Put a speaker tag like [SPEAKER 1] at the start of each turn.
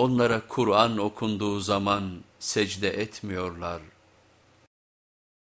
[SPEAKER 1] onlara Kur'an okunduğu zaman secde etmiyorlar.